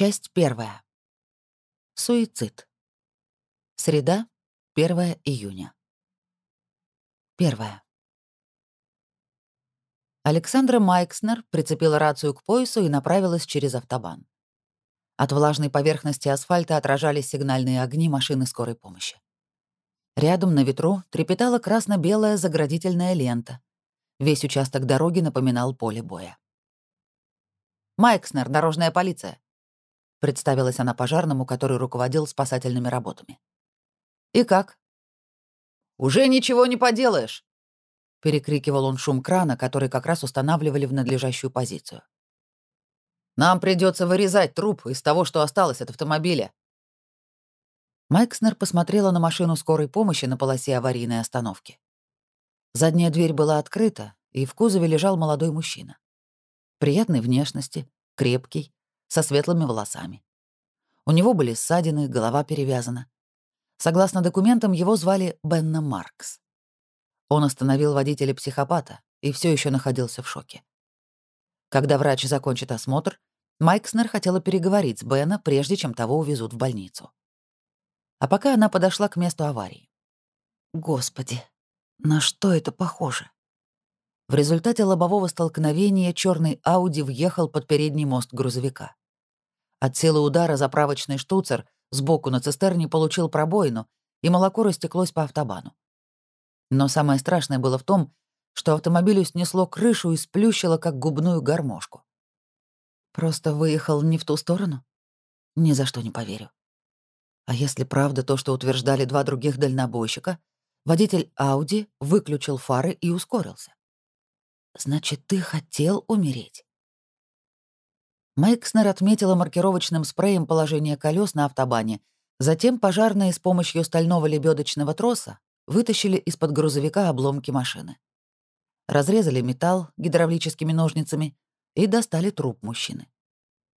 Часть первая. Суицид. Среда, 1 июня. Первое. Александра Майкснер прицепила рацию к поясу и направилась через автобан. От влажной поверхности асфальта отражались сигнальные огни машины скорой помощи. Рядом на ветру трепетала красно-белая заградительная лента. Весь участок дороги напоминал поле боя. «Майкснер, дорожная полиция», — представилась она пожарному, который руководил спасательными работами. «И как?» «Уже ничего не поделаешь», — перекрикивал он шум крана, который как раз устанавливали в надлежащую позицию. Нам придется вырезать труп из того, что осталось от автомобиля». Майкснер посмотрела на машину скорой помощи на полосе аварийной остановки. Задняя дверь была открыта, и в кузове лежал молодой мужчина. Приятной внешности, крепкий, со светлыми волосами. У него были ссадины, голова перевязана. Согласно документам, его звали Бенна Маркс. Он остановил водителя-психопата и все еще находился в шоке. Когда врач закончит осмотр, Майкснер хотела переговорить с Бена, прежде чем того увезут в больницу. А пока она подошла к месту аварии. Господи, на что это похоже? В результате лобового столкновения черный Ауди въехал под передний мост грузовика. От силы удара заправочный штуцер сбоку на цистерне получил пробоину, и молоко растеклось по автобану. Но самое страшное было в том, что автомобилю снесло крышу и сплющило, как губную гармошку. Просто выехал не в ту сторону? Ни за что не поверю. А если правда то, что утверждали два других дальнобойщика, водитель Ауди выключил фары и ускорился. Значит, ты хотел умереть? Майкснер отметила маркировочным спреем положение колес на автобане, затем пожарные с помощью стального лебедочного троса вытащили из-под грузовика обломки машины. Разрезали металл гидравлическими ножницами и достали труп мужчины.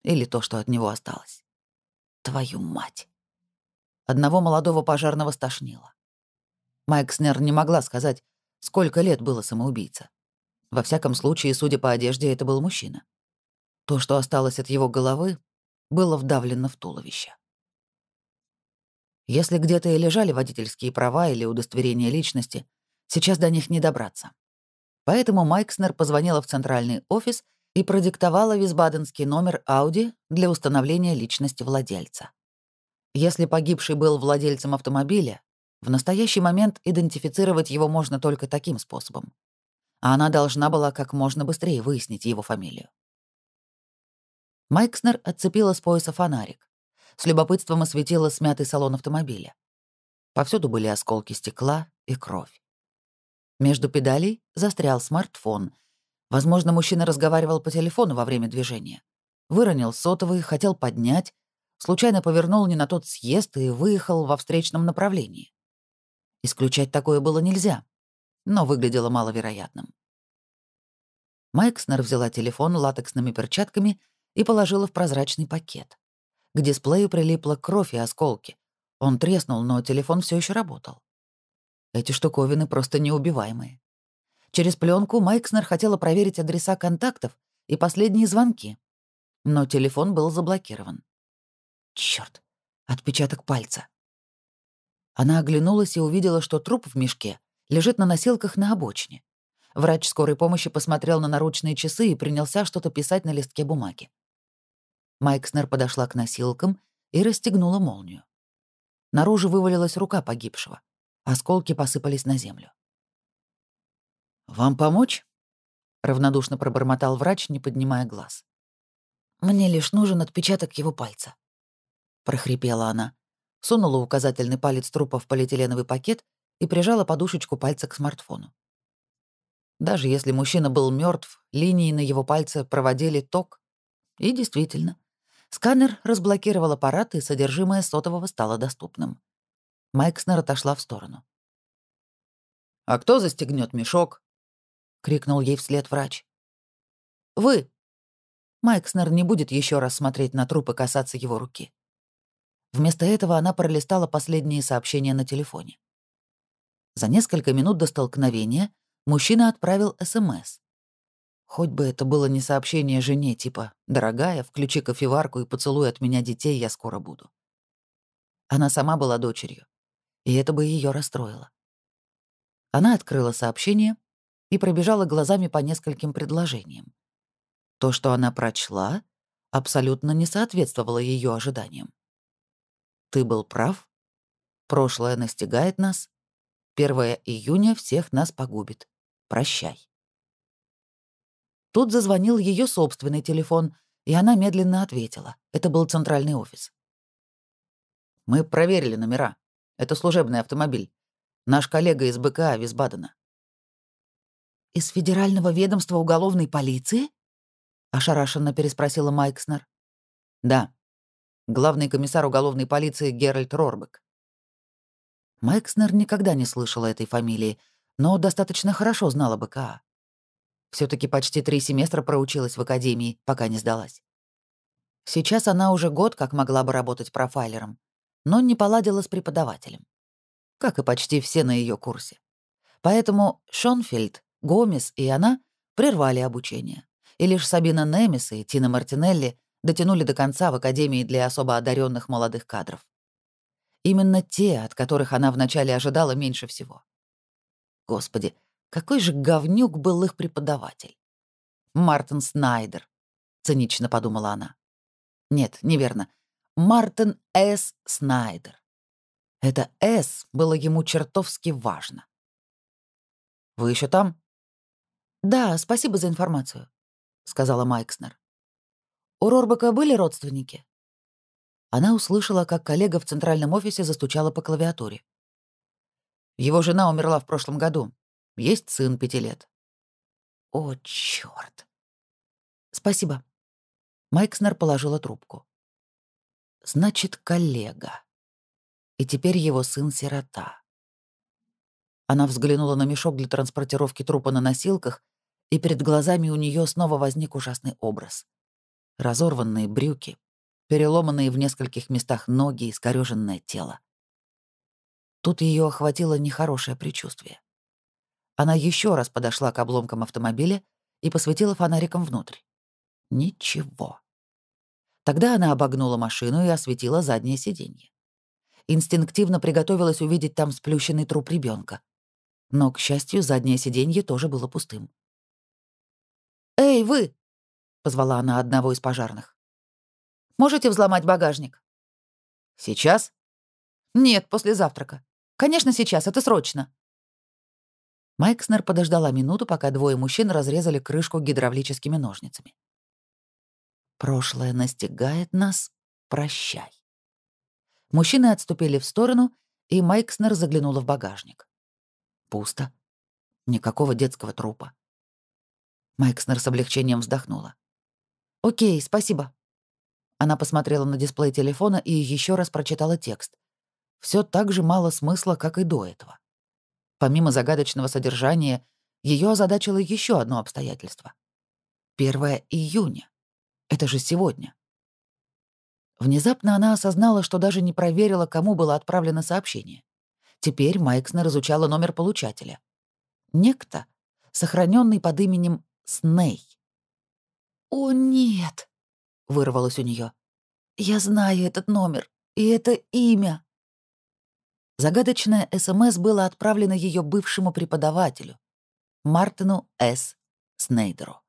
Или то, что от него осталось. Твою мать. Одного молодого пожарного стошнило. Майкснер не могла сказать, сколько лет было самоубийца. Во всяком случае, судя по одежде, это был мужчина. То, что осталось от его головы, было вдавлено в туловище. Если где-то и лежали водительские права или удостоверения личности, сейчас до них не добраться. Поэтому Майкснер позвонила в центральный офис и продиктовала висбаденский номер Audi для установления личности владельца. Если погибший был владельцем автомобиля, в настоящий момент идентифицировать его можно только таким способом. А она должна была как можно быстрее выяснить его фамилию. Майкснер отцепила с пояса фонарик. С любопытством осветила смятый салон автомобиля. Повсюду были осколки стекла и кровь. Между педалей застрял смартфон — Возможно, мужчина разговаривал по телефону во время движения. Выронил сотовый, хотел поднять, случайно повернул не на тот съезд и выехал во встречном направлении. Исключать такое было нельзя, но выглядело маловероятным. Майкснер взяла телефон латексными перчатками и положила в прозрачный пакет. К дисплею прилипла кровь и осколки. Он треснул, но телефон все еще работал. Эти штуковины просто неубиваемые. Через пленку Майкснер хотела проверить адреса контактов и последние звонки. Но телефон был заблокирован. Черт, отпечаток пальца. Она оглянулась и увидела, что труп в мешке лежит на носилках на обочине. Врач скорой помощи посмотрел на наручные часы и принялся что-то писать на листке бумаги. Майкснер подошла к носилкам и расстегнула молнию. Наружу вывалилась рука погибшего. Осколки посыпались на землю. «Вам помочь?» — равнодушно пробормотал врач, не поднимая глаз. «Мне лишь нужен отпечаток его пальца», — прохрипела она, сунула указательный палец трупа в полиэтиленовый пакет и прижала подушечку пальца к смартфону. Даже если мужчина был мертв, линии на его пальце проводили ток. И действительно, сканер разблокировал аппарат, и содержимое сотового стало доступным. Майкснер отошла в сторону. «А кто застегнет мешок?» — крикнул ей вслед врач. «Вы!» Майкснер не будет еще раз смотреть на труп и касаться его руки. Вместо этого она пролистала последние сообщения на телефоне. За несколько минут до столкновения мужчина отправил СМС. Хоть бы это было не сообщение жене, типа «Дорогая, включи кофеварку и поцелуй от меня детей, я скоро буду». Она сама была дочерью, и это бы ее расстроило. Она открыла сообщение и пробежала глазами по нескольким предложениям. То, что она прочла, абсолютно не соответствовало ее ожиданиям. «Ты был прав. Прошлое настигает нас. 1 июня всех нас погубит. Прощай». Тут зазвонил ее собственный телефон, и она медленно ответила. Это был центральный офис. «Мы проверили номера. Это служебный автомобиль. Наш коллега из БКА Висбадена». «Из Федерального ведомства уголовной полиции?» — ошарашенно переспросила Майкснер. «Да. Главный комиссар уголовной полиции Геральт Рорбек». Майкснер никогда не слышала этой фамилии, но достаточно хорошо знала БКА все таки почти три семестра проучилась в академии, пока не сдалась. Сейчас она уже год как могла бы работать профайлером, но не поладила с преподавателем. Как и почти все на ее курсе. Поэтому Шонфельд, Гомес и она прервали обучение. И лишь Сабина Немис и Тина Мартинелли дотянули до конца в Академии для особо одаренных молодых кадров. Именно те, от которых она вначале ожидала меньше всего. Господи, какой же говнюк был их преподаватель. Мартин Снайдер, цинично подумала она. Нет, неверно. Мартин С. Снайдер. Это «С» было ему чертовски важно. «Вы еще там?» «Да, спасибо за информацию», — сказала Майкснер. «У Рорбака были родственники?» Она услышала, как коллега в центральном офисе застучала по клавиатуре. Его жена умерла в прошлом году. Есть сын пяти лет. О, чёрт. Спасибо. Майкснер положила трубку. Значит, коллега. И теперь его сын-сирота. Она взглянула на мешок для транспортировки трупа на носилках, и перед глазами у нее снова возник ужасный образ. Разорванные брюки, переломанные в нескольких местах ноги и скорёженное тело. Тут ее охватило нехорошее предчувствие. Она еще раз подошла к обломкам автомобиля и посветила фонариком внутрь. Ничего. Тогда она обогнула машину и осветила заднее сиденье. Инстинктивно приготовилась увидеть там сплющенный труп ребенка. Но, к счастью, заднее сиденье тоже было пустым. «Эй, вы!» — позвала она одного из пожарных. «Можете взломать багажник?» «Сейчас?» «Нет, после завтрака. Конечно, сейчас, это срочно». Майкснер подождала минуту, пока двое мужчин разрезали крышку гидравлическими ножницами. «Прошлое настигает нас. Прощай». Мужчины отступили в сторону, и Майкснер заглянула в багажник. Пусто. Никакого детского трупа. Майкснер с облегчением вздохнула. «Окей, спасибо». Она посмотрела на дисплей телефона и еще раз прочитала текст. Все так же мало смысла, как и до этого. Помимо загадочного содержания, ее озадачило еще одно обстоятельство. 1 июня. Это же сегодня. Внезапно она осознала, что даже не проверила, кому было отправлено сообщение. Теперь Майкснер изучала номер получателя. Некто, сохраненный под именем Сней. «О, нет!» — вырвалось у нее. «Я знаю этот номер, и это имя. Загадочное СМС было отправлено ее бывшему преподавателю, Мартину С. Снейдеру.